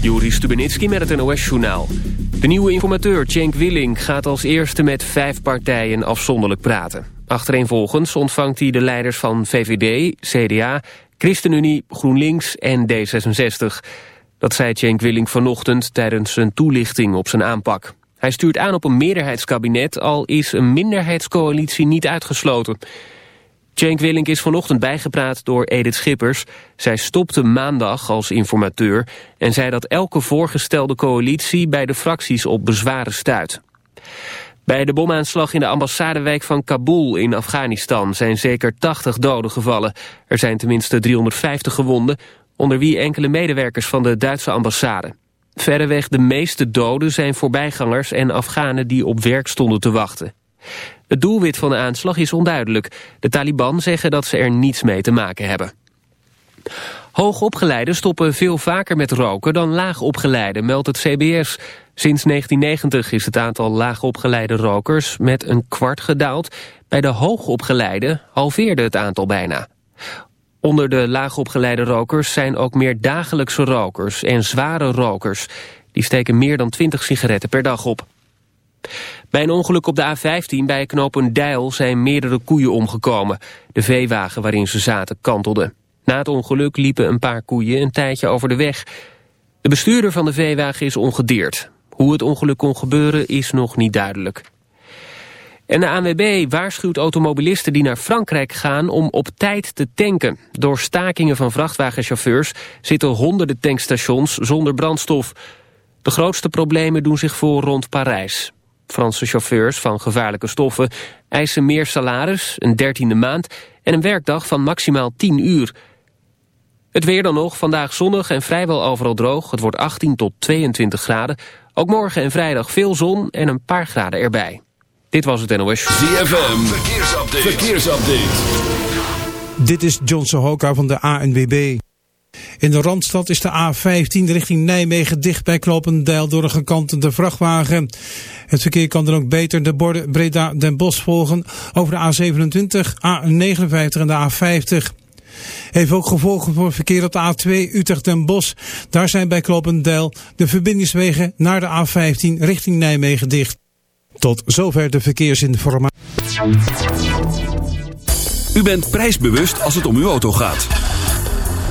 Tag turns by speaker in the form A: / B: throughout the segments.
A: Juri Stubenitski met het NOS-journaal. De nieuwe informateur Cenk Willing gaat als eerste met vijf partijen afzonderlijk praten. Achtereenvolgens ontvangt hij de leiders van VVD, CDA, ChristenUnie, GroenLinks en D66. Dat zei Cenk Willing vanochtend tijdens zijn toelichting op zijn aanpak. Hij stuurt aan op een meerderheidskabinet, al is een minderheidscoalitie niet uitgesloten... Cenk Willink is vanochtend bijgepraat door Edith Schippers. Zij stopte maandag als informateur en zei dat elke voorgestelde coalitie bij de fracties op bezwaren stuit. Bij de bomaanslag in de ambassadewijk van Kabul in Afghanistan zijn zeker 80 doden gevallen. Er zijn tenminste 350 gewonden, onder wie enkele medewerkers van de Duitse ambassade. Verreweg de meeste doden zijn voorbijgangers en Afghanen die op werk stonden te wachten. Het doelwit van de aanslag is onduidelijk. De Taliban zeggen dat ze er niets mee te maken hebben. Hoogopgeleiden stoppen veel vaker met roken dan laagopgeleiden, meldt het CBS. Sinds 1990 is het aantal laagopgeleide rokers met een kwart gedaald. Bij de hoogopgeleiden halveerde het aantal bijna. Onder de laagopgeleide rokers zijn ook meer dagelijkse rokers en zware rokers. Die steken meer dan 20 sigaretten per dag op. Bij een ongeluk op de A15 bij Knopendijl zijn meerdere koeien omgekomen. De veewagen waarin ze zaten kantelde. Na het ongeluk liepen een paar koeien een tijdje over de weg. De bestuurder van de veewagen is ongedeerd. Hoe het ongeluk kon gebeuren is nog niet duidelijk. En de ANWB waarschuwt automobilisten die naar Frankrijk gaan om op tijd te tanken. Door stakingen van vrachtwagenchauffeurs zitten honderden tankstations zonder brandstof. De grootste problemen doen zich voor rond Parijs. Franse chauffeurs van gevaarlijke stoffen eisen meer salaris, een dertiende maand en een werkdag van maximaal 10 uur. Het weer dan nog, vandaag zonnig en vrijwel overal droog. Het wordt 18 tot 22 graden. Ook morgen en vrijdag veel zon en een paar graden erbij. Dit was het NOS.
B: ZFM, verkeersupdate. verkeersupdate.
C: Dit is John Sohoka van de ANWB. In de Randstad is de A15 richting Nijmegen dicht bij Klopendijl door een gekantende vrachtwagen. Het verkeer kan dan ook beter de borden Breda Den Bosch volgen over de A27, A59 en de A50. Heeft ook gevolgen voor verkeer op de A2 Utrecht Den Bosch. Daar zijn bij Klopendijl de verbindingswegen naar de A15 richting Nijmegen dicht. Tot zover de verkeersinformatie.
B: U bent prijsbewust als het om uw auto gaat.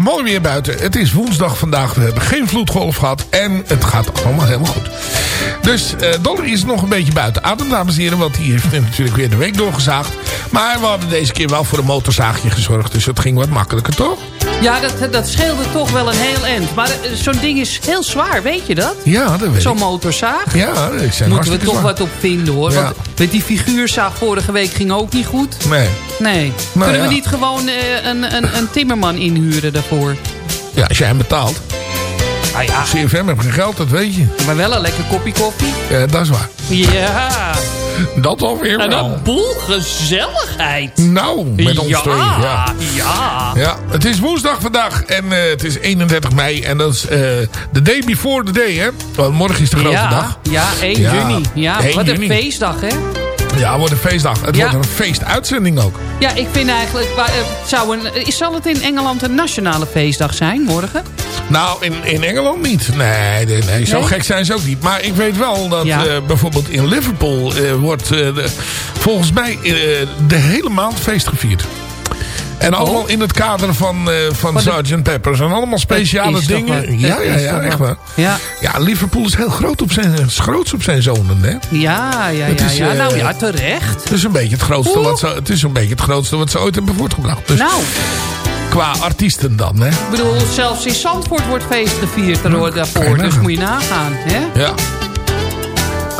D: Mooi weer buiten. Het is woensdag vandaag. We hebben geen vloedgolf gehad. En het gaat allemaal helemaal goed. Dus eh Dolly is nog een beetje buiten adem, dames en heren. Want die heeft natuurlijk weer de week doorgezaagd. Maar we hadden deze keer wel voor een motorzaagje gezorgd. Dus het ging wat makkelijker, toch?
E: Ja, dat, dat scheelde toch wel een heel eind. Maar eh, zo'n ding is heel zwaar, weet je dat?
D: Ja, dat weet
E: Zo'n
D: ik.
E: motorzaag.
D: Ja, ik zijn
E: Moeten we toch
D: zwaar.
E: wat op vinden hoor.
D: Ja.
E: Want met die figuurzaag vorige week ging ook niet goed.
D: Nee.
E: Nee.
D: Nou
E: Kunnen
D: ja.
E: we niet gewoon eh, een, een, een timmerman inhuren daarvoor?
D: Ja, als jij hem betaalt.
E: Ah ja,
D: CFM heeft geen geld, dat weet je.
E: maar wel een lekker kopje koffie.
D: Ja, dat is waar.
E: Ja.
D: Dat alweer
E: En
D: wel.
E: een boel gezelligheid.
D: Nou, met ons
E: ja,
D: tweeën. Ja.
E: ja.
D: Ja, het is woensdag vandaag en eh, het is 31 mei. En dat is eh the day before the day, hè? Want morgen is de grote
E: ja,
D: dag.
E: Ja, 1
D: Ja,
E: juni. Ja,
D: 1
E: wat een feestdag, hè?
D: Ja, het wordt een feestdag. Het
E: Ja.
D: wordt een feestuitzending ook.
E: Ja, ik vind eigenlijk... eh, Zou een, is- zal het in Engeland een nationale feestdag zijn morgen?
D: Nou, in, in Engeland niet. Nee, nee, nee, zo
E: Nee?
D: gek zijn ze ook niet. Maar ik weet wel dat
E: Ja.
D: eh, bijvoorbeeld in Liverpool eh, wordt eh, de- volgens mij eh, de hele maand feest gevierd. En allemaal in het kader van, eh van
E: Van de-
D: Sgt. Peppers. En allemaal speciale
E: is toch
D: dingen. Ja, ja, ja, echt waar.
E: Ja,
D: Ja, Liverpool is heel groot op zijn, groots op zijn zonen, hè?
E: ja, ja, ja.
D: is,
E: ja.
D: eh,
E: nou ja, terecht.
D: Het is een beetje het grootste,
E: Oeh.
D: wat ze, het is een beetje het grootste wat ze ooit hebben voortgebracht. Dus
E: Nou,
D: qua artiesten dan, hè?
E: ik bedoel, zelfs in Zandvoort wordt feest gevierd daarvoor. Dus moet je nagaan, hè?
D: Ja.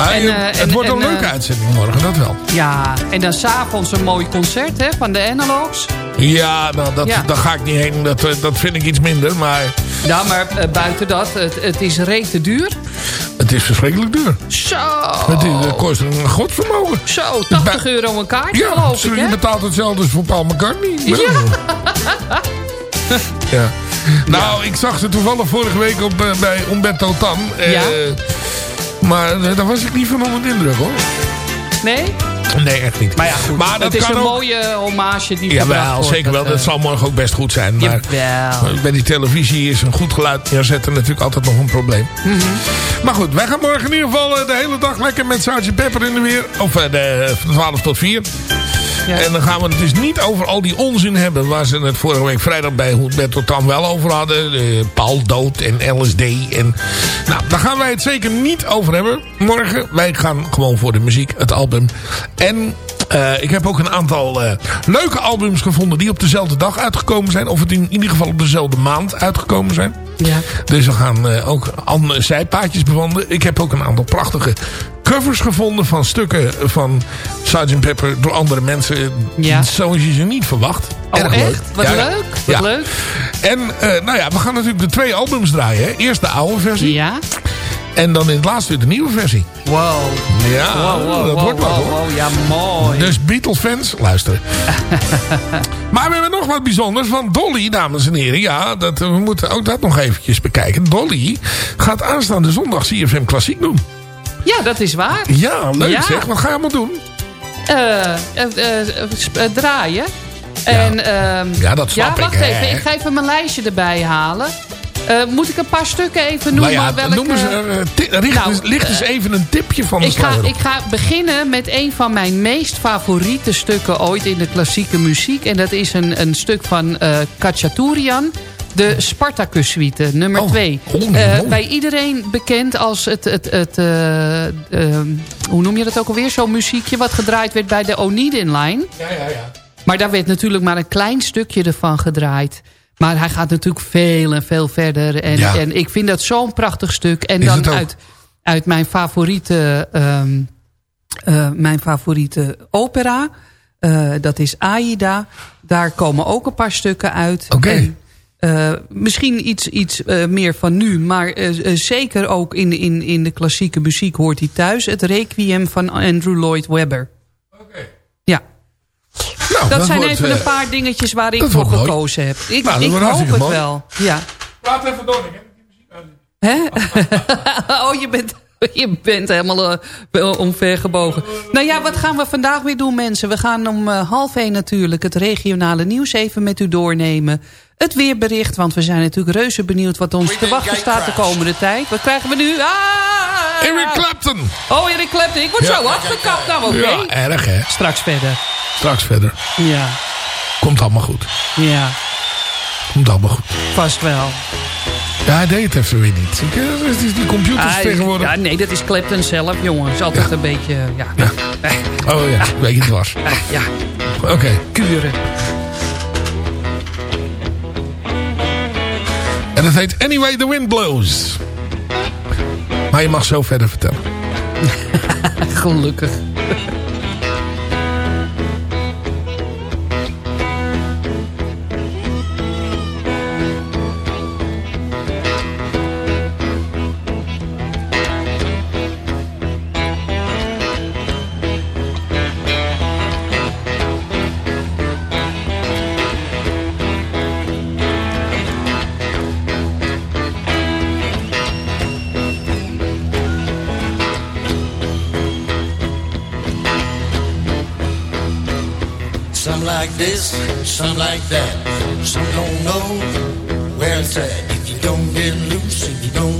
D: Ah,
E: En, eh,
D: het
E: en-
D: wordt een
E: en,
D: leuke
E: eh,
D: uitzending morgen, dat wel.
E: Ja, en dan s'avonds een mooi concert hè, van de Analogs.
D: Ja, nou, dat,
E: Ja.
D: daar ga ik niet heen. Dat, eh, dat vind ik iets minder. Maar
E: Ja, maar buiten dat, het, het is rete duur.
D: het is verschrikkelijk duur.
E: Zo,
D: Het, is, het kost een godvermogen.
E: zo 80 euro een kaartje
D: Ja,
E: geloof ik,
D: je betaalt hetzelfde als voor Paul McCartney.
E: Ja.
D: ja. Nou, ik zag ze toevallig vorige week op, bij Umberto Tan.
E: Ja.
D: Maar daar was ik niet van onder de indruk, hoor.
E: Nee?
D: Nee, echt niet.
E: Maar ja, goed.
D: Maar dat
E: het is een
D: ook-
E: mooie hommage die
D: Jawel,
E: wordt.
D: zeker wel.
E: Dat, eh,
D: zal morgen ook best goed zijn. Maar
E: Jawel.
D: bij die televisie is een goed geluid neerzetten natuurlijk altijd nog een probleem.
E: Mhm.
D: Maar goed, wij gaan morgen in ieder geval eh, de hele dag lekker met Sgt. Pepper in de weer. Of eh, de, van 12 tot 4. En dan gaan we het dus niet over al die onzin hebben... waar ze het vorige week vrijdag bij Humberto Tan wel over hadden. Eh, Paul dood en LSD. En, nou, daar gaan wij het zeker niet over hebben morgen. Wij gaan gewoon voor de muziek, het album. En eh, ik heb ook een aantal eh, leuke albums gevonden... die op dezelfde dag uitgekomen zijn. Of het in ieder geval op dezelfde maand uitgekomen zijn.
E: Ja.
D: Dus we gaan eh, ook andere zijpaadjes bewandelen. Ik heb ook een aantal prachtige covers gevonden van stukken van Sgt. Pepper door andere mensen.
E: Ja.
D: Zoals je ze niet verwacht.
E: Oh,
D: Erg
E: echt?
D: leuk.
E: Wat
D: Ja,
E: leuk. Wat
D: Ja.
E: leuk.
D: En nou ja, we gaan natuurlijk de twee albums draaien. Hè. Eerst de oude versie.
E: Ja?
D: En dan in het laatste de nieuwe versie.
E: Wow.
D: Ja,
E: Wow, wow,
D: dat
E: wow,
D: wordt wat
E: wow,
D: hoor.
E: wow. Ja, mooi.
D: Dus Beatles fans, luisteren. maar we hebben nog wat bijzonders. Want Dolly, dames en heren. Ja, dat, we moeten ook dat nog eventjes bekijken. Dolly gaat aanstaande zondag CFM Klassiek doen.
E: Ja, dat is waar.
D: Ja, leuk
E: Ja.
D: zeg. Wat ga je allemaal doen?
E: Eh, eh, eh, eh, draaien. En, ehm,
D: Ja, dat snap
E: ja,
D: ik,
E: wacht
D: hè.
E: even. Ik ga even mijn lijstje erbij halen. Eh, moet ik een paar stukken even
D: Nou
E: noemen?
D: ja,
E: welke...
D: noem eens, eh, ti- richt,
E: Nou,
D: eens, licht eens even een tipje van de
E: Ik ga, ik ga beginnen met een van mijn meest favoriete stukken ooit in de klassieke muziek. En dat is een, een stuk van eh Kachaturian. De Spartacus suite, nummer
D: Oh,
E: 2.
D: oh, mooi.
E: bij iedereen bekend als het... het, het eh, hoe noem je dat ook alweer? Zo'n muziekje wat gedraaid werd bij de Onedin Line.
D: Ja, ja, ja.
E: Maar daar werd natuurlijk maar een klein stukje ervan gedraaid. Maar hij gaat natuurlijk veel en veel verder. En,
D: Ja.
E: en ik vind dat zo'n prachtig stuk. En
D: Is
E: dan uit, uit mijn favoriete, ehm, eh, mijn favoriete opera. eh, dat is Aida. Daar komen ook een paar stukken uit.
D: Oké.
E: Eh, misschien iets, iets meer van nu. Maar zeker ook in, in, in de klassieke muziek hoort hij thuis. Het Requiem van Andrew Lloyd Webber.
D: Nou,
E: Dat, zijn
D: wordt,
E: even
D: eh,
E: een paar dingetjes waar ik voor gekozen heb. Ik,
D: Nou,
E: ik hoop het
D: mooi.
E: wel. Ja.
D: Laat even door. ik heb die muziek uit.
E: Hè? oh, je bent, je bent helemaal eh, wel omvergebogen. Nou ja, wat gaan we vandaag weer doen, mensen? We gaan om eh, half één natuurlijk het regionale nieuws even met u doornemen. Het weerbericht, want we zijn natuurlijk reuze benieuwd... wat ons te wachten staat de komende tijd. Wat krijgen we nu? Ah!
D: Eric Clapton.
E: Oh, Eric Clapton. Ik word
D: Ja.
E: zo afgekapt. Nou, oké.
D: Ja, erg hè.
E: Straks verder.
D: Straks verder.
E: Ja,
D: Komt allemaal goed.
E: ja.
D: Komt allemaal goed.
E: Vast wel.
D: Ja, hij deed het even weer niet. Eh, het is die computers
E: Ah,
D: tegenwoordig.
E: ja, nee, dat is Clapton zelf, jongen. is altijd een beetje, ja.
D: Ja.
E: Eh,
D: Oh ja, een beetje dwars.
E: eh, ja,
D: Oké.
E: kuren.
D: En dat heet Anyway the Wind Blows. Maar je mag zo verder vertellen.
E: Gelukkig.
F: This, some like that. Some don't know where it's at. If you don't get loose, if you don't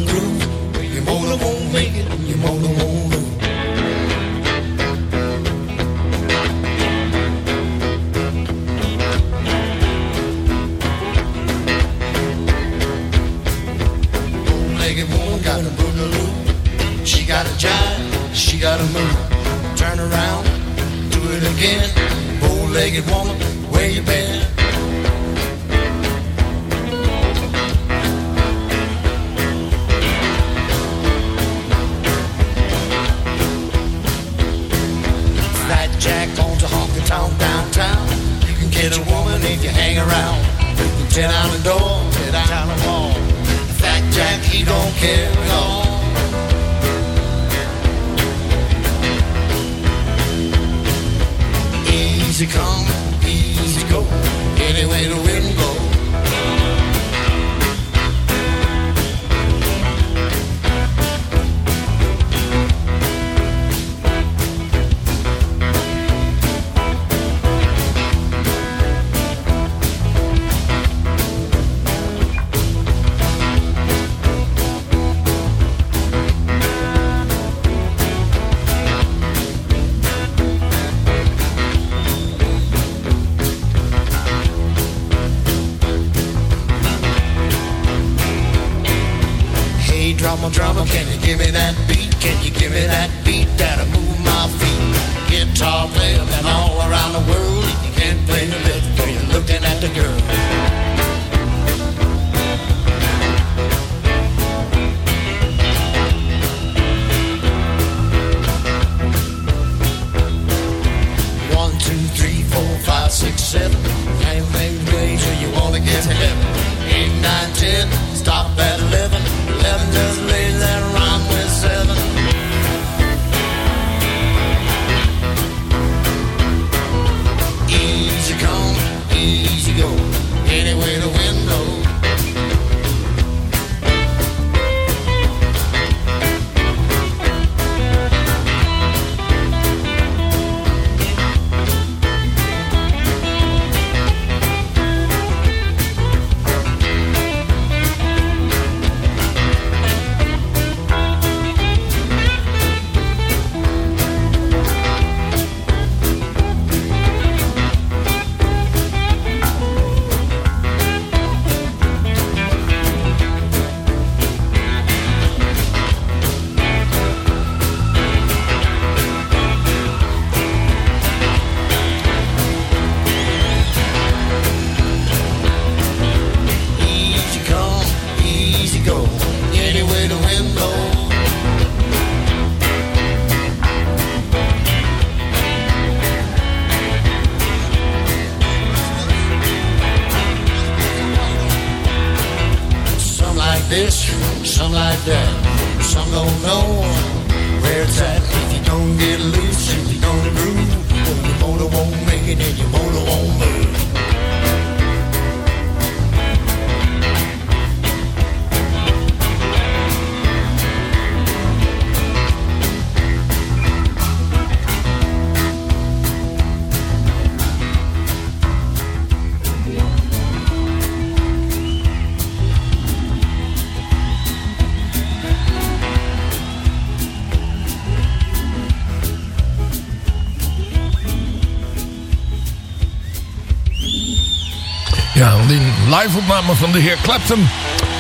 D: Ja, die live opname van de heer Clapton.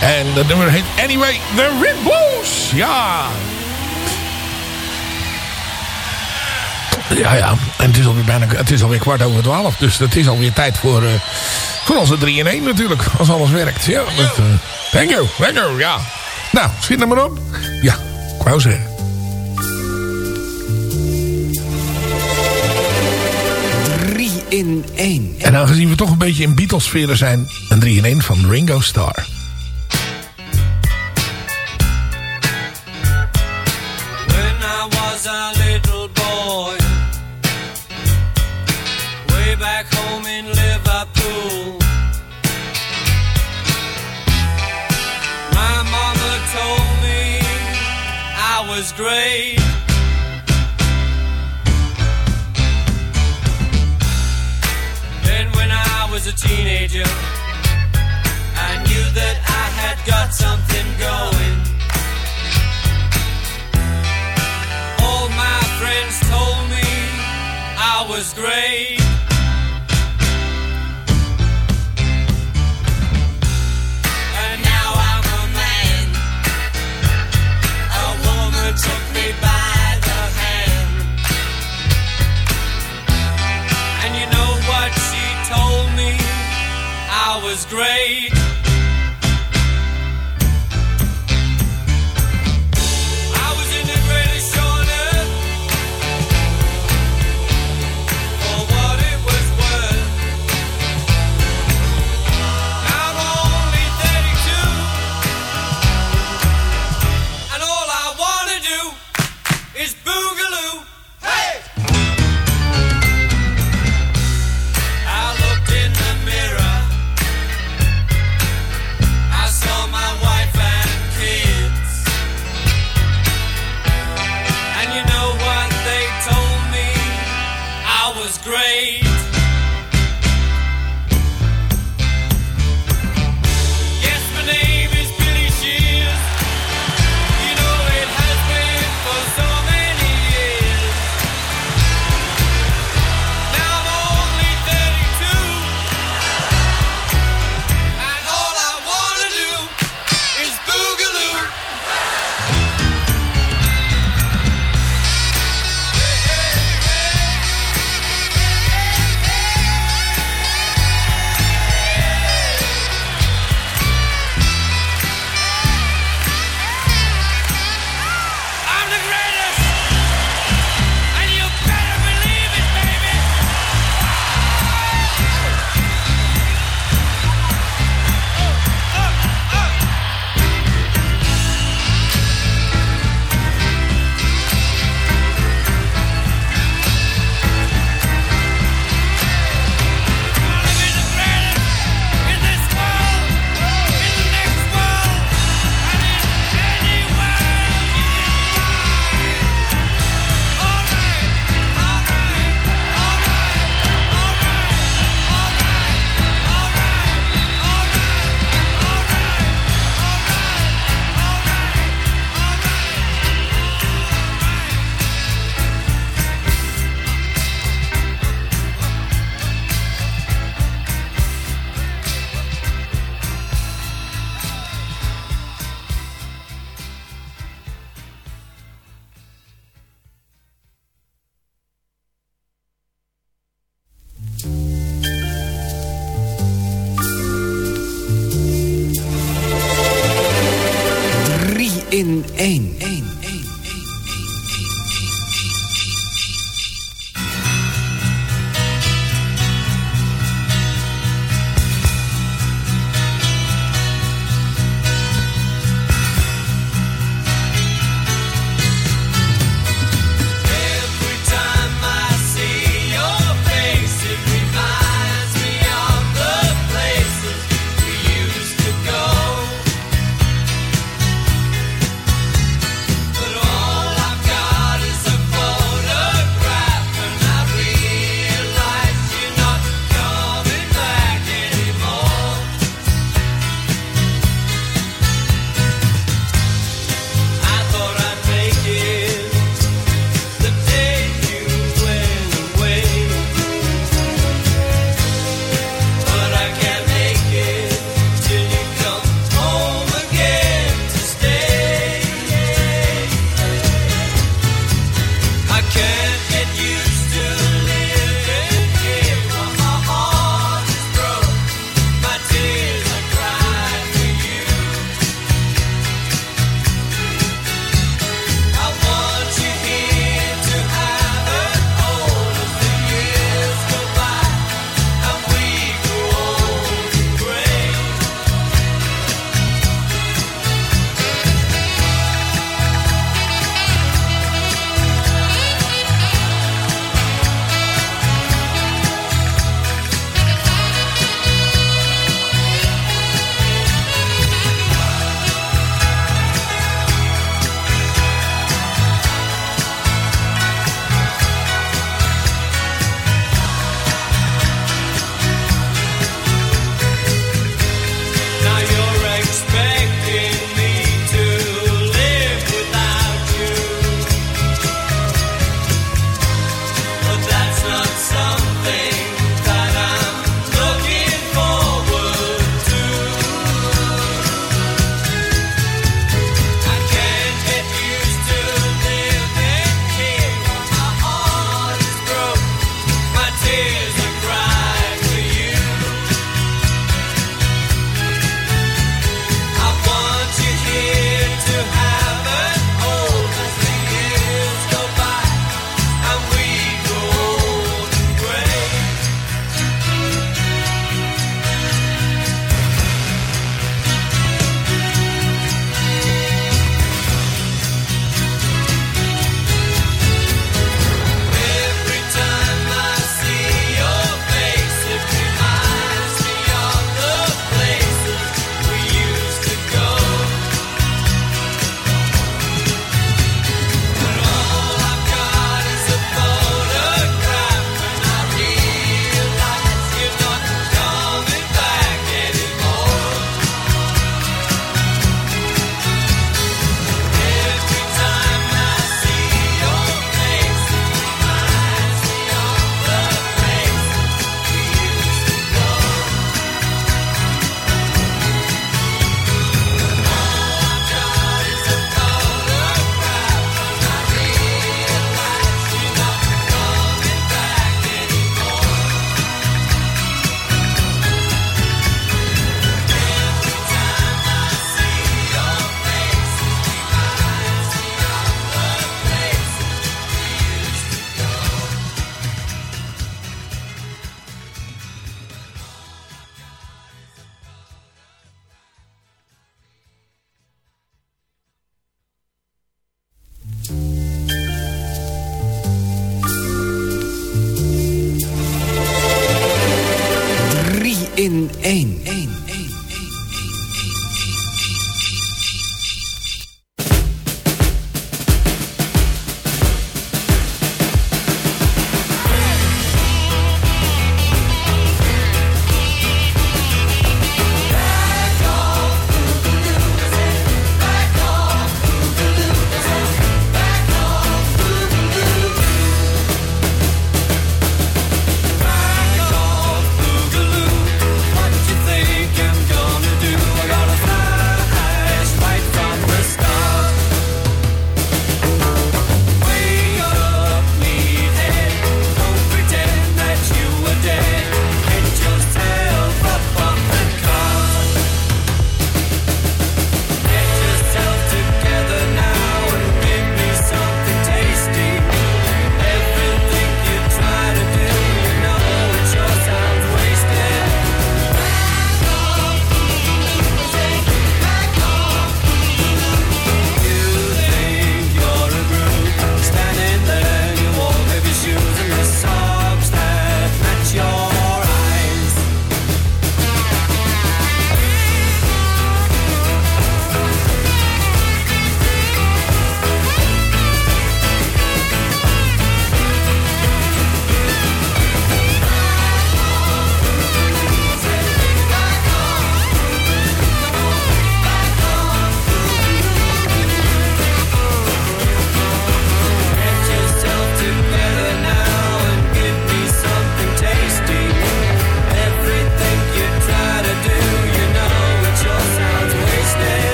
D: En dat nummer heet Anyway, The Rip Ja. Ja, ja. En het is alweer, bijna, het is alweer kwart over twaalf. Dus het is alweer tijd voor, uh, voor onze 3 in 1 natuurlijk. Als alles werkt. Ja, eh, thank you, thank you, ja. Nou, schiet hem maar op. Ja, ik wou zeggen.
G: in 1.
D: En aangezien we toch een beetje in Beatles-sferen zijn... een 3 in 1 van Ringo Starr.
H: was great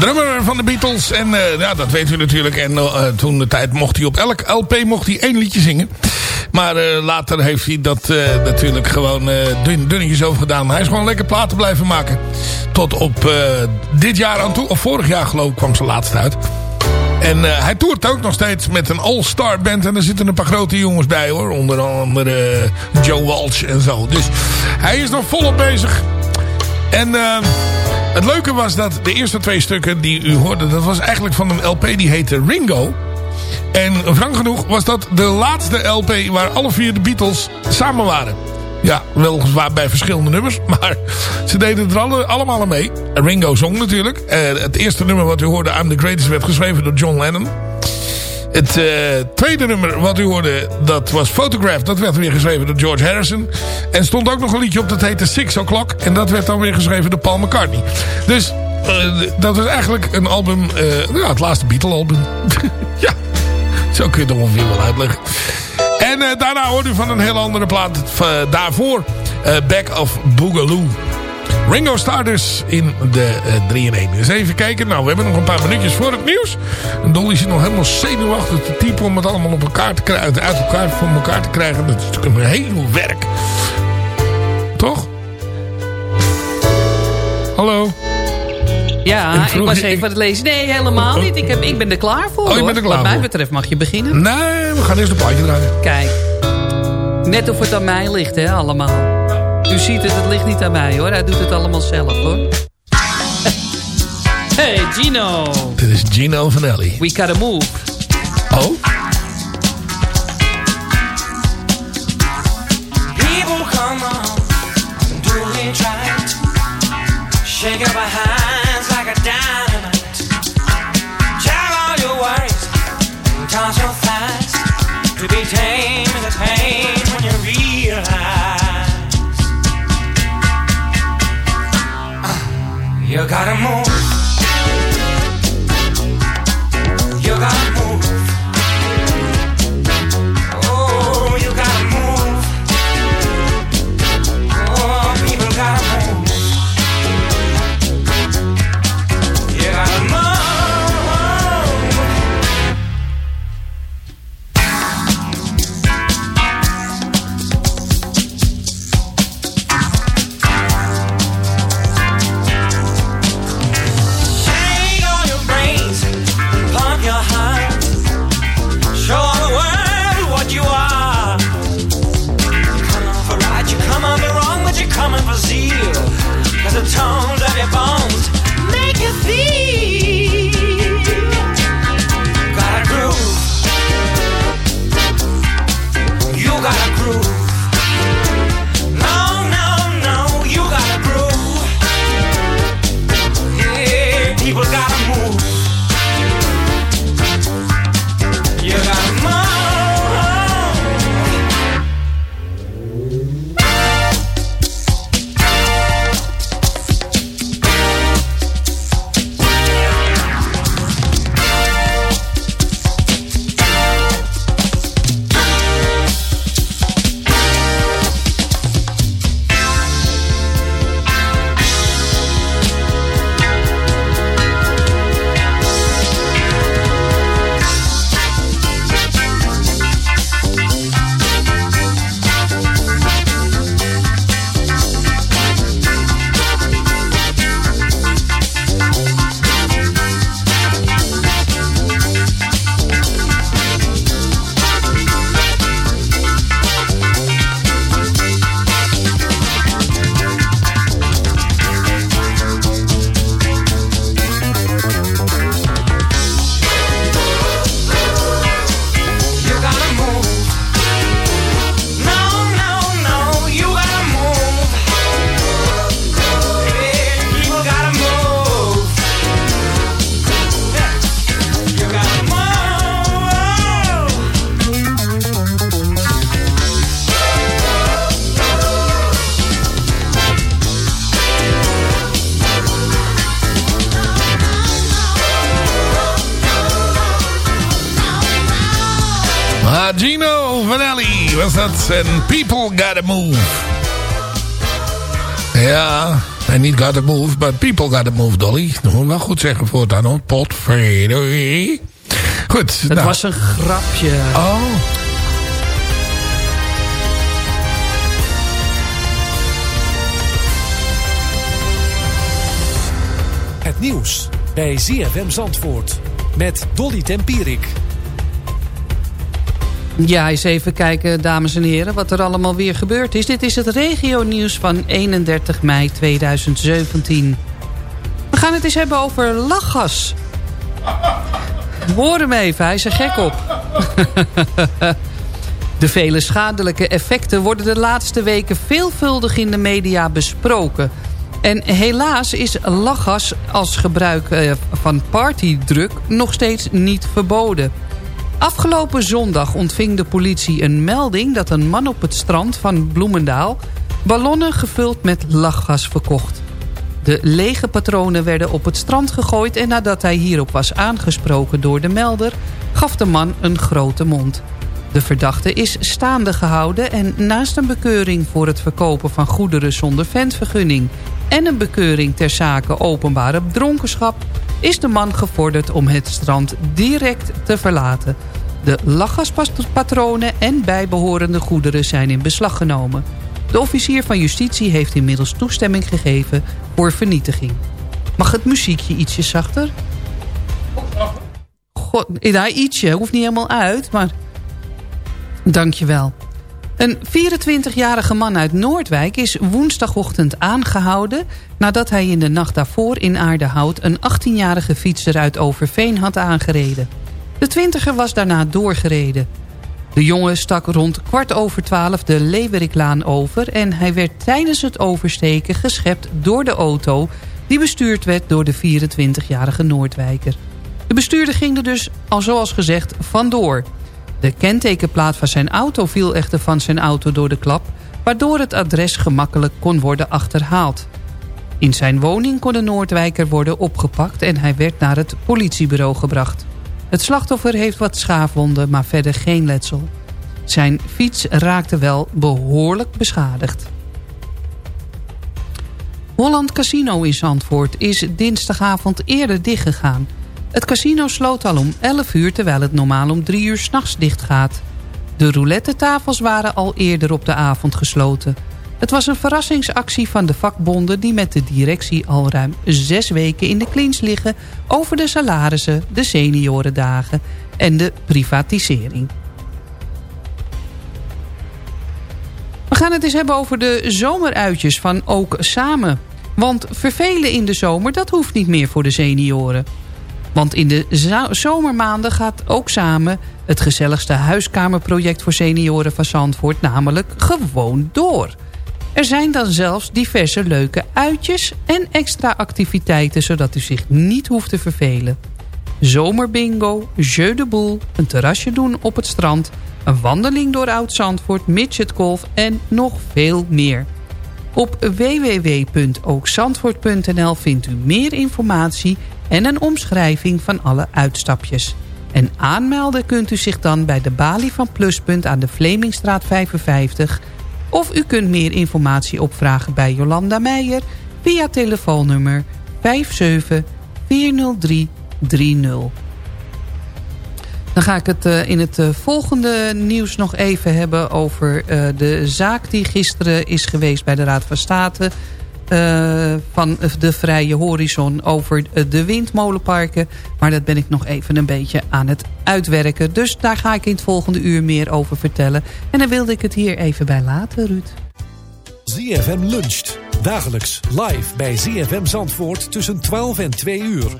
D: Drummer van de Beatles. En eh, ja, dat weet u natuurlijk. En eh, toen de tijd mocht hij op elk LP mocht hij één liedje zingen. Maar eh, later heeft hij dat natuurlijk gewoon dun, dunnetjes over gedaan. Hij is gewoon lekker platen blijven maken. Tot op dit jaar aan toe. Of vorig jaar geloof ik kwam zijn laatste uit. En hij toert ook nog steeds met een all-star band. En er zitten een paar grote jongens bij hoor. Onder andere Joe Walsh en zo. Dus hij is nog volop bezig. En het leuke was dat de eerste twee stukken die u hoorde... dat was eigenlijk van een LP die heette Ringo. En wrang genoeg was dat de laatste LP waar alle vier de Beatles samen waren. Ja, weliswaar bij verschillende nummers. Maar ze deden er alle, allemaal aan mee. Ringo zong natuurlijk. Het eerste nummer wat u hoorde, I'm the Greatest, werd geschreven door John Lennon. Het eh, tweede nummer wat u hoorde, dat was Photograph. Dat werd weer geschreven door George Harrison. En stond ook nog een liedje op, dat heette Six O'Clock. En dat werd dan weer geschreven door Paul McCartney. Dus eh, dat was eigenlijk een album, eh, ja, het laatste Beatle album. ja, zo kun je het ongeveer wel uitleggen. En daarna hoorde u van een heel andere plaat. daarvoor Back of Boogaloo. Ringo Starters in de eh 3 in 1. Eens even kijken. Nou, we hebben nog een paar minuutjes voor het nieuws. En Dolly zit nog helemaal zenuwachtig te typen om het allemaal op elkaar te krijgen, uit elkaar voor elkaar te krijgen. Dat is natuurlijk een heel werk. Toch? Hallo?
E: Ja,
D: Ik
E: ik, was
D: ik-
E: even aan het lezen. Nee, helemaal niet. Ik, heb, ik ben er klaar voor.
D: Oh,
E: hoor.
D: bent er klaar
E: Wat mij betreft mag je beginnen.
D: Nee, we gaan eerst een plaatje draaien.
E: Kijk, net of het aan mij ligt, hè, allemaal. U ziet het, het ligt niet aan mij, hoor. Hij doet het allemaal zelf, hoor. Hey, Gino.
D: Dit is Gino Vanelli.
E: We gotta move.
D: Oh?
I: People come on, doing right. Shake your behinds like a dynamite. Tell all your worries, toss your thighs. To be tame you gotta move. Gotta Move.
D: Ja, en niet Gotta Move, but People Gotta Move, Dolly. Dat moet ik wel goed zeggen voortaan, hoor. Potverdorie. Goed.
E: Het
D: nou.
E: was een grapje.
D: Oh.
J: Het nieuws bij ZFM Zandvoort met Dolly Tempierik.
E: Ja, eens even kijken, dames en heren, wat er allemaal weer gebeurd is. Dit is het regionieuws van 31 mei 2017. We gaan het eens hebben over lachgas. Hoor hem even, hij is er gek op. De vele schadelijke effecten worden de laatste weken veelvuldig in de media besproken. En helaas is lachgas als gebruik eh, van partydruk nog steeds niet verboden. Afgelopen zondag ontving de politie een melding dat een man op het strand van Bloemendaal ballonnen gevuld met lachgas verkocht. De lege patronen werden op het strand gegooid en nadat hij hierop was aangesproken door de melder gaf de man een grote mond. De verdachte is staande gehouden en naast een bekeuring voor het verkopen van goederen zonder ventvergunning en een bekeuring ter zake openbare dronkenschap is de man gevorderd om het strand direct te verlaten. De lachgaspatronen en bijbehorende goederen zijn in beslag genomen. De officier van justitie heeft inmiddels toestemming gegeven voor vernietiging. Mag het muziekje ietsje zachter? God, ietsje. Hoeft niet helemaal uit, maar... Dankjewel. Een 24-jarige man uit Noordwijk is woensdagochtend aangehouden... nadat hij in de nacht daarvoor in Aardehout... een 18-jarige fietser uit Overveen had aangereden. De twintiger was daarna doorgereden. De jongen stak rond kwart over twaalf de Leeuweriklaan over... en hij werd tijdens het oversteken geschept door de auto... die bestuurd werd door de 24-jarige Noordwijker. De bestuurder ging er dus, al zoals gezegd, vandoor... De kentekenplaat van zijn auto viel echter van zijn auto door de klap... waardoor het adres gemakkelijk kon worden achterhaald. In zijn woning kon de Noordwijker worden opgepakt... en hij werd naar het politiebureau gebracht. Het slachtoffer heeft wat schaafwonden, maar verder geen letsel. Zijn fiets raakte wel behoorlijk beschadigd. Holland Casino in Zandvoort is dinsdagavond eerder dichtgegaan... Het casino sloot al om 11 uur terwijl het normaal om 3 uur s'nachts dicht gaat. De roulette-tafels waren al eerder op de avond gesloten. Het was een verrassingsactie van de vakbonden die met de directie al ruim zes weken in de klins liggen over de salarissen, de seniorendagen en de privatisering. We gaan het eens hebben over de zomeruitjes van Ook Samen. Want vervelen in de zomer, dat hoeft niet meer voor de senioren. Want in de zomermaanden gaat ook samen het gezelligste huiskamerproject voor senioren van Zandvoort namelijk gewoon door. Er zijn dan zelfs diverse leuke uitjes en extra activiteiten zodat u zich niet hoeft te vervelen. Zomerbingo, jeu de boel, een terrasje doen op het strand, een wandeling door Oud-Zandvoort, midgetgolf en nog veel meer. Op www.ookzandvoort.nl vindt u meer informatie en een omschrijving van alle uitstapjes. En aanmelden kunt u zich dan bij de balie van Pluspunt aan de Vlemingstraat 55... of u kunt meer informatie opvragen bij Jolanda Meijer... via telefoonnummer 5740330. Dan ga ik het uh, in het uh, volgende nieuws nog even hebben over uh, de zaak die gisteren is geweest bij de Raad van State... Uh, van de Vrije Horizon over de windmolenparken. Maar dat ben ik nog even een beetje aan het uitwerken. Dus daar ga ik in het volgende uur meer over vertellen. En dan wilde ik het hier even bij laten, Ruud.
J: ZFM luncht. Dagelijks live bij ZFM Zandvoort tussen 12 en 2 uur.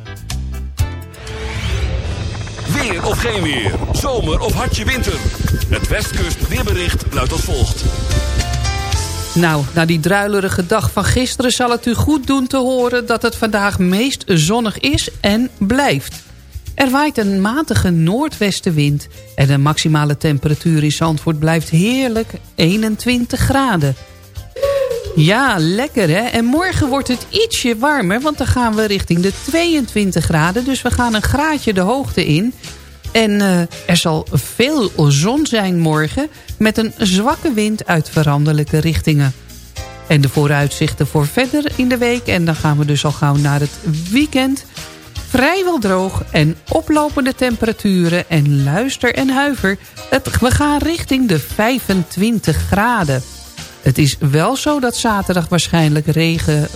B: Weer of geen weer. Zomer of hartje winter. Het Westkust weerbericht luidt als volgt.
E: Nou, na die druilerige dag van gisteren zal het u goed doen te horen... dat het vandaag meest zonnig is en blijft. Er waait een matige noordwestenwind... en de maximale temperatuur in Zandvoort blijft heerlijk 21 graden. Ja, lekker hè. En morgen wordt het ietsje warmer... want dan gaan we richting de 22 graden. Dus we gaan een graadje de hoogte in... En uh, er zal veel zon zijn morgen met een zwakke wind uit veranderlijke richtingen. En de vooruitzichten voor verder in de week. En dan gaan we dus al gauw naar het weekend. Vrijwel droog en oplopende temperaturen. En luister en huiver. Het, we gaan richting de 25 graden. Het is wel zo dat zaterdag waarschijnlijk regen uh,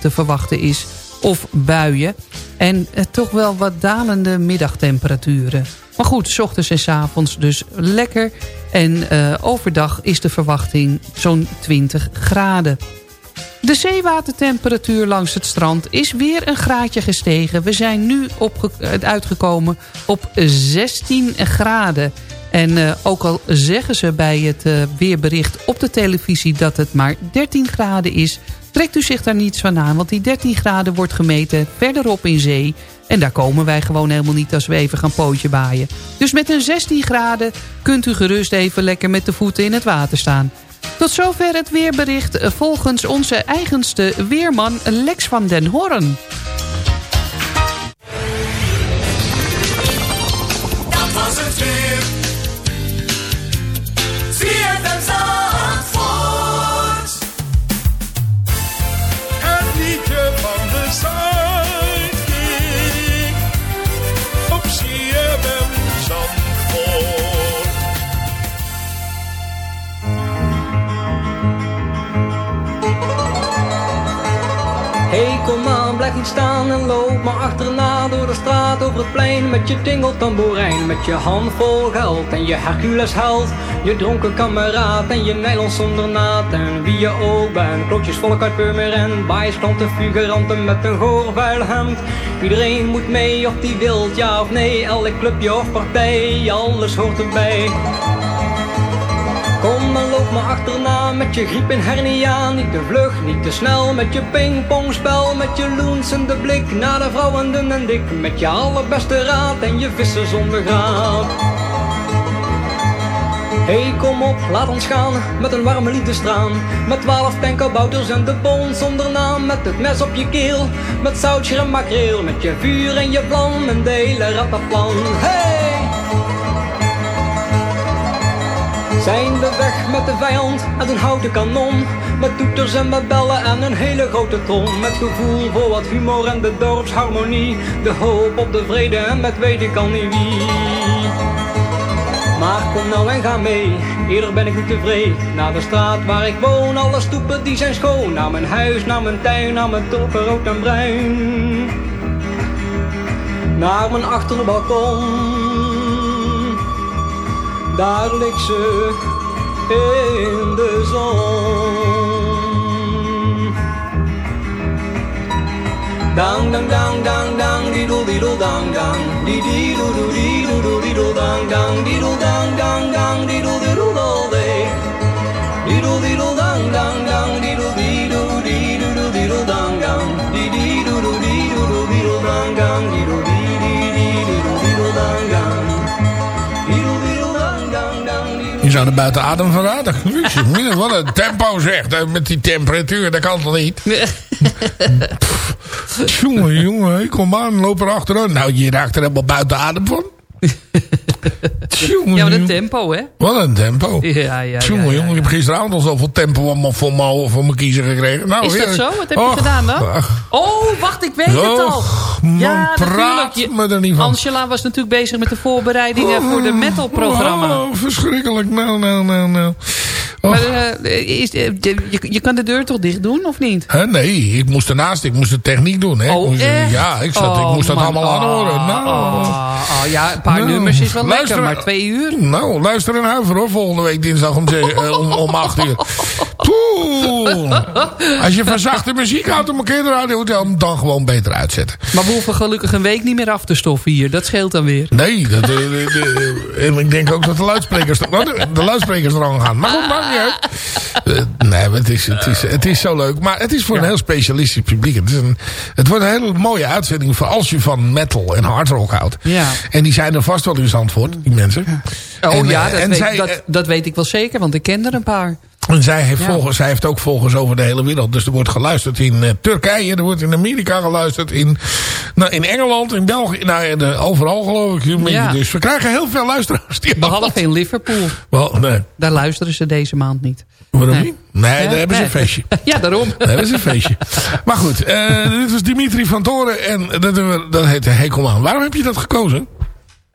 E: te verwachten is of buien. En uh, toch wel wat dalende middagtemperaturen. Maar goed, s ochtends en s avonds dus lekker. En uh, overdag is de verwachting zo'n 20 graden. De zeewatertemperatuur langs het strand is weer een graadje gestegen. We zijn nu uitgekomen op 16 graden. En ook al zeggen ze bij het weerbericht op de televisie dat het maar 13 graden is... trekt u zich daar niets van aan, want die 13 graden wordt gemeten verderop in zee... En daar komen wij gewoon helemaal niet als we even gaan pootje baaien. Dus met een 16 graden kunt u gerust even lekker met de voeten in het water staan. Tot zover het weerbericht volgens onze eigenste weerman Lex van den Horn.
K: Blijf niet staan en loop maar achterna door de straat over het plein met je tingeltamboerijn, met je handvol geld en je Hercules held, je dronken kameraad en je nylon zonder naad en wie je ook bent, klokjes volk uit Purmerend, bijsklanten, figuranten met een goor vuil hemd. Iedereen moet mee of die wilt, ja of nee, elk clubje of partij, alles hoort erbij. Kom dan loop maar achterna met je griep en hernia. Niet te vlug, niet te snel met je pingpongspel. Met je loensende blik naar de vrouwen dun en dik Met je allerbeste raad en je vissen zonder graad. Hey kom op, laat ons gaan met een warme liefdestraan Met twaalf tankerbouters en de bon zonder naam. Met het mes op je keel, met zoutje en makreel. Met je vuur en je vlam en de hele rattenplan. Hey! Zijn we weg met de vijand uit een houten kanon? Met toeters en bellen en een hele grote trom. Met gevoel voor wat humor en de dorpsharmonie. De hoop op de vrede en met weet ik al niet wie. Maar kom nou en ga mee, eerder ben ik niet tevreden. Naar de straat waar ik woon, alle stoepen die zijn schoon. Naar mijn huis, naar mijn tuin, naar mijn tulpen rood en bruin. Naar mijn achterbalkon daar in de zon. Dang dang dang dang dang diddle diddle dang dang di do diddle do diddle dang dang diddle dang dang dang diddle diddle all day. Diddle diddle dang dang
D: Je zou er buiten adem van. Jezus, Wat een tempo zegt. Met die temperatuur, dat kan toch niet? Pff, jongen, jongen, kom aan, loop er achteraan. Nou, je raakt er helemaal buiten adem van.
E: Ja, dat
D: jongen.
E: tempo, hè?
D: Wat een tempo.
E: Ja, ja,
D: Jongen,
E: ja, ja,
D: jongen, ik heb gisteravond al zoveel tempo allemaal voor me, voor mijn kiezer gekregen. Nou,
E: Is dat zo? Wat heb je gedaan dan? Oh, wacht, ik weet het al.
D: Man,
E: ja,
D: praat.
E: Je-
D: me er niet van.
E: Angela was natuurlijk bezig met de voorbereidingen voor de metalprogramma.
D: Oh, verschrikkelijk. Nou, nou, nou, nou. Och.
E: Maar eh, is, eh, je, je kan de deur toch dicht doen, of niet?
D: Nee, ik moest ernaast, ik moest de techniek doen. Hè. Ik
E: Oh, echt?
D: Ja, ik, zat, ik
E: Oh,
D: moest dat
E: man.
D: allemaal aanhoren. Nou,
E: Oh, oh, ja, een paar
D: Nou,
E: nummers is wel
D: luister-
E: lekker, maar twee uur?
D: Nou, luister en huiver hoor, volgende week dinsdag om, eh, om, om acht uur. Poeh. Als je van zachte muziek houdt op een kinderradio, dan, dan gewoon beter uitzetten.
E: Maar we hoeven gelukkig een week niet meer af te stoffen hier. Dat scheelt dan weer.
D: Nee, dat, eh, eh, eh, en ik denk ook dat de luidsprekers, nou, de, de luidsprekers er aan gaan. Maar goed, maakt niet uit. Eh, nee, maar het is, het, is, het is zo leuk. Maar het is voor een heel specialistisch publiek. Het, is een, het wordt een hele mooie uitzending voor als je van metal en hard rock houdt.
E: Ja.
D: En die zijn er vast wel in Zandvoort, die mensen.
E: Oh
D: En,
E: ja,
D: eh,
E: dat,
D: en
E: weet,
D: zij,
E: dat, dat weet ik wel zeker, want ik ken er een paar.
D: En zij heeft,
E: Ja.
D: volgers, zij heeft ook volgers over de hele wereld. Dus er wordt geluisterd in eh, Turkije, er wordt in Amerika geluisterd, in, nou, in Engeland, in België, nou, de- overal geloof ik.
E: Ja.
D: Dus we krijgen heel veel luisteraars. Die
E: Behalve in Liverpool.
D: Wel, nee.
E: Daar luisteren ze deze maand niet.
D: Waarom
E: Nee.
D: niet? Nee,
E: Ja,
D: daar hebben ze een feestje.
E: Ja, daarom.
D: Daar hebben ze een feestje. Maar goed, eh, dit was Dimitri van Toren en dat, dat heet Hey Kom Aan. Waarom heb je dat gekozen?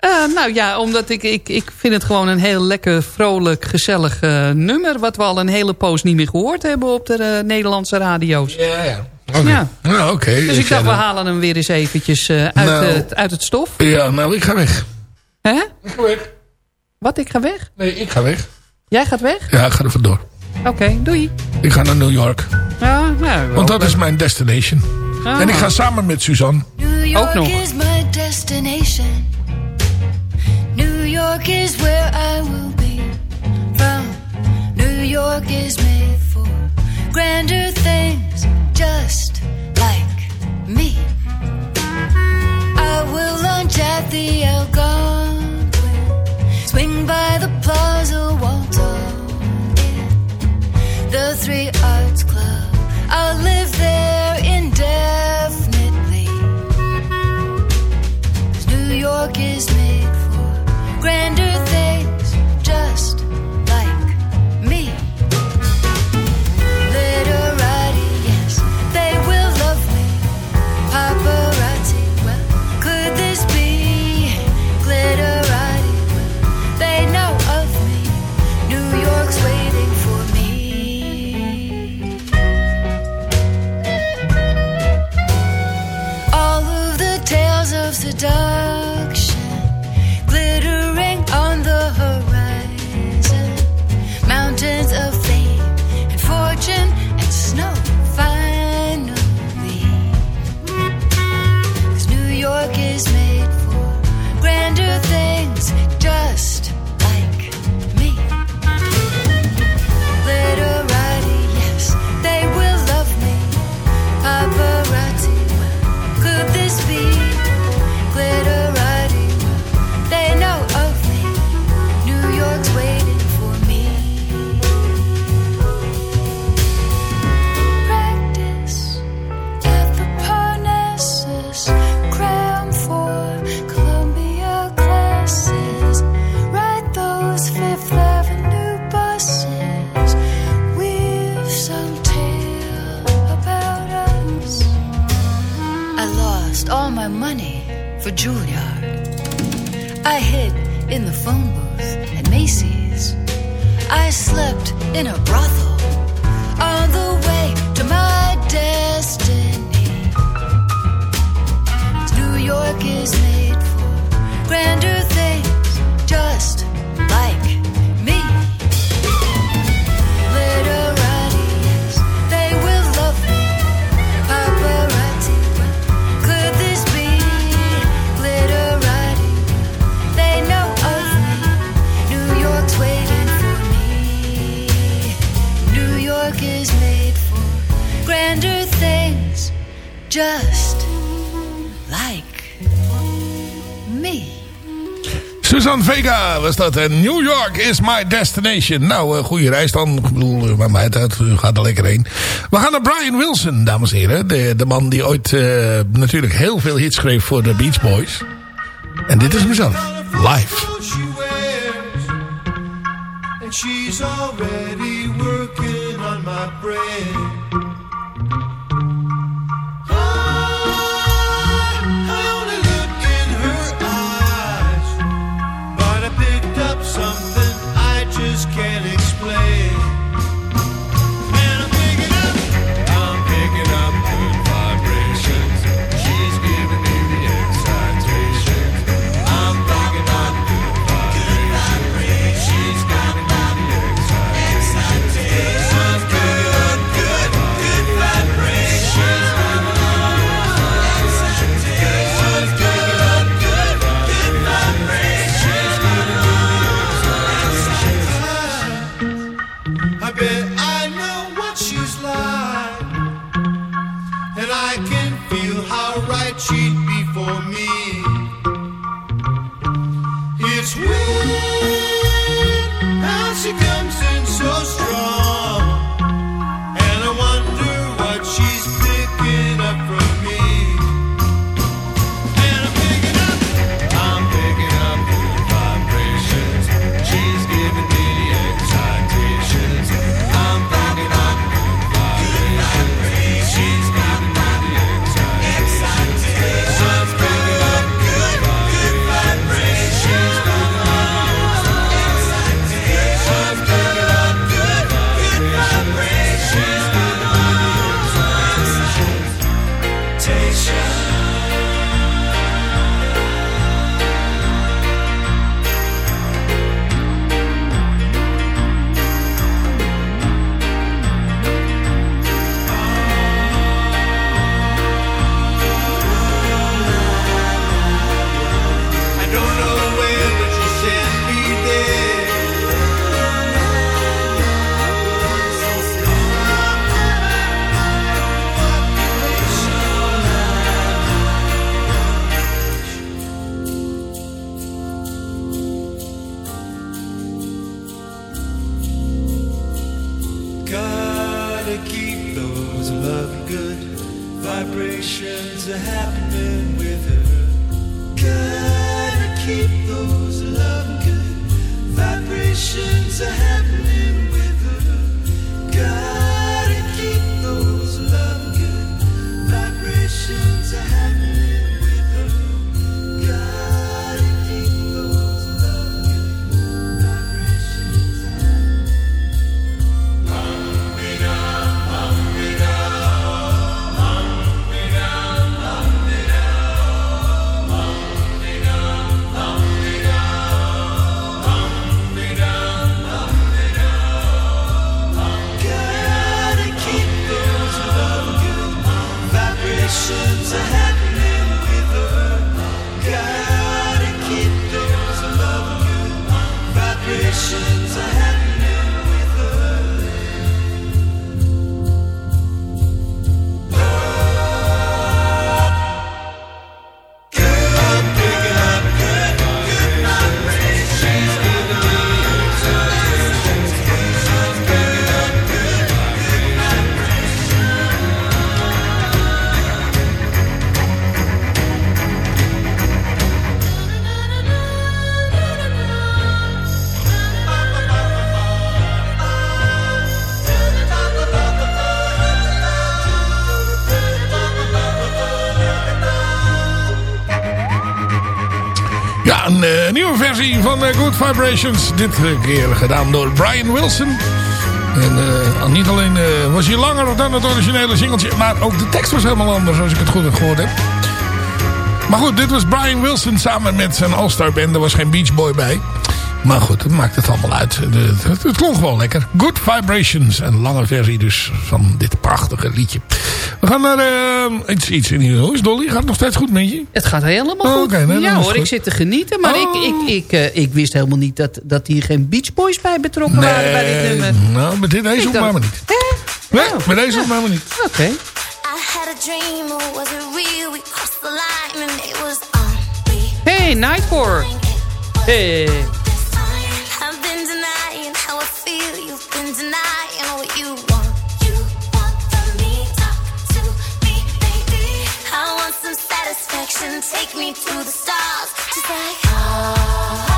E: Eh, nou ja, omdat ik, ik, ik vind het gewoon een heel lekker, vrolijk, gezellig eh, nummer... wat we al een hele poos niet meer gehoord hebben op de eh, Nederlandse radio's.
D: Ja, ja.
E: Ja.
D: Nou, oké.
E: Dus ik dacht, we halen hem weer eens eventjes eh, uit,
D: Nou.
E: het, uit het stof.
D: Ja, nou, ik ga weg.
E: Hè?
D: Ik ga weg.
E: Wat, ik ga weg?
D: Nee, ik ga weg.
E: Jij gaat weg?
D: Ja, ik ga er vandoor.
E: Oké, doei.
D: Ik ga naar New York.
E: Ja, nou,
D: Want dat is mijn destination.
E: Ah.
D: En ik ga samen met Suzanne.
L: New York
E: Ook nog.
L: is my destination. New York is where I will be from. New York is made for grander things, just like me. I will lunch at the Algonquin, swing by the Plaza, waltz on in the Three Arts Club. I'll live there indefinitely. New York is made grander things,
D: Suzanne Vega was dat. En New York is my destination. Nou, een goede reis dan. Ik bedoel, eh, maar mij uit. Eh, gaat er lekker heen. We gaan naar Brian Wilson, dames en heren. De, de man die ooit natuurlijk heel veel hits schreef voor de Beach Boys. En dit is hem life.
H: And She's already working on my brain
D: versie van eh, Good Vibrations. Dit eh, keer gedaan door Brian Wilson. En eh, niet alleen was hij langer dan het originele singeltje... maar ook de tekst was helemaal anders, als ik het goed heb gehoord heb. Maar goed, dit was Brian Wilson samen met zijn All-Star Band. Er was geen Beach Boy bij. Maar goed, dat maakt het allemaal uit. Het, het, het klonk gewoon lekker. Good Vibrations. Een lange versie dus van dit prachtige liedje. We gaan naar eh, iets, iets in hier. Hoe is Dolly? Gaat het nog steeds goed met je?
E: Het gaat helemaal
D: Oh,
E: goed.
D: nee,
E: ja hoor,
D: goed.
E: ik zit te genieten. Maar ik, ik, ik, eh, ik wist helemaal niet dat, dat hier geen Beach Boys bij betrokken waren bij dit nummer.
D: nou, met dit, deze hoeft
E: dacht-
D: maar niet. Nee, met deze hoeft maar niet.
E: Oké.
L: I had a dream, satisfaction. Take me to the stars, just like ah.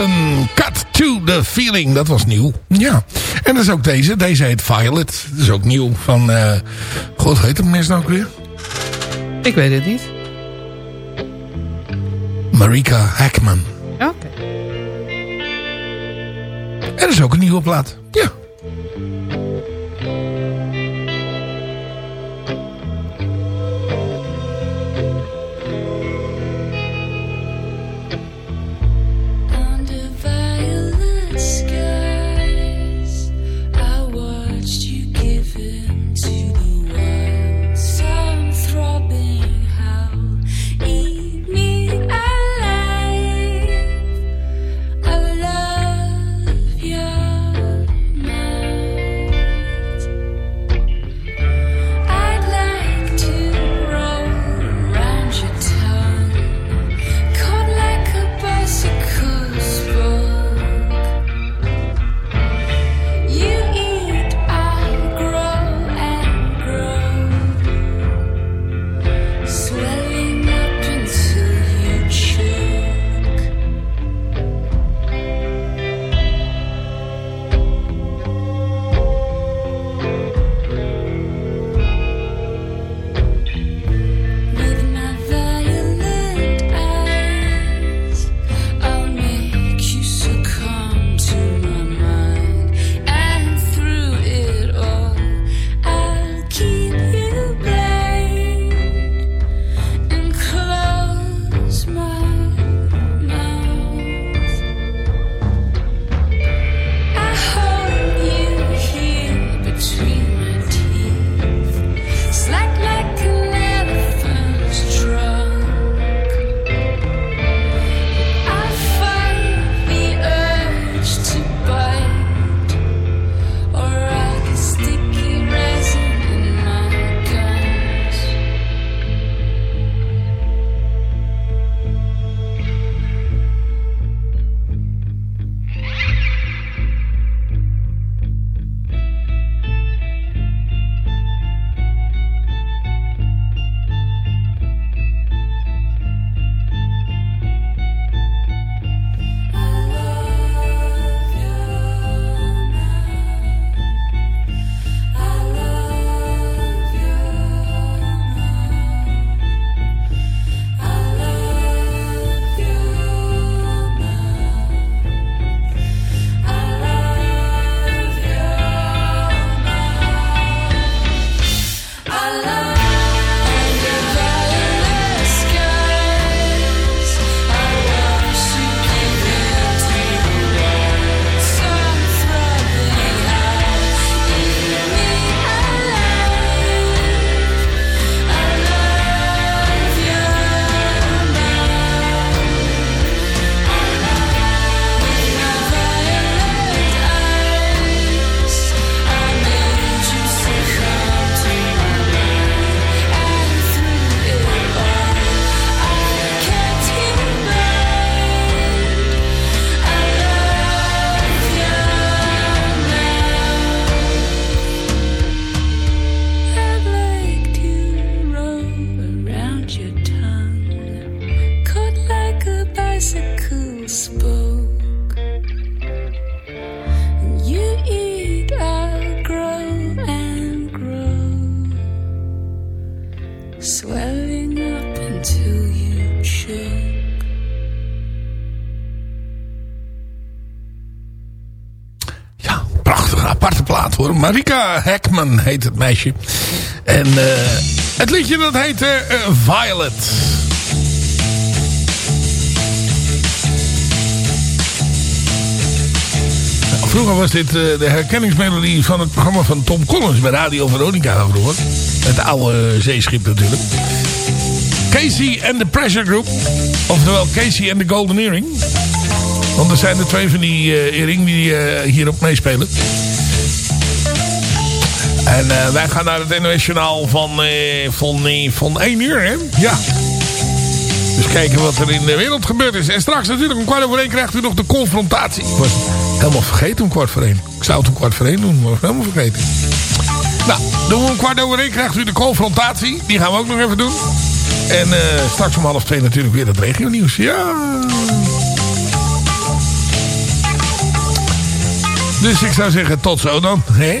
D: Jepsen, Cut to the Feeling. Dat was nieuw. Ja. En dat is ook deze. Deze heet Violet. Dat is ook nieuw van... eh God, hoe heet hem eerst nou ook weer?
E: Ik weet het niet.
D: Marika Hackman.
E: Oké.
D: En dat is ook een nieuwe plaat. Ja. Marika Heckman heet het meisje. En eh, het liedje dat heet eh, eh, Violet. Nou, Vroeger was dit de herkenningsmelodie van het programma van Tom Collins bij Radio Veronica vroeger. Het oude zeeschip natuurlijk. Casey and the Pressure Group. Oftewel Casey and the Golden Earring. Want er zijn er twee van die eh earring die eh, hierop meespelen. En eh, wij gaan naar het Journaal van, eh, van, eh, van 1 uur, hè? Ja. Dus kijken wat er in de wereld gebeurd is. En straks natuurlijk om kwart over één krijgt u nog de confrontatie. Ik was helemaal vergeten om kwart voor één. Ik zou het om kwart voor één doen, maar ik was helemaal vergeten. Nou, doen we om kwart over één krijgt u de confrontatie. Die gaan we ook nog even doen. En straks om half twee natuurlijk weer het regionieuws. Ja. Dus ik zou zeggen tot zo dan. Hè?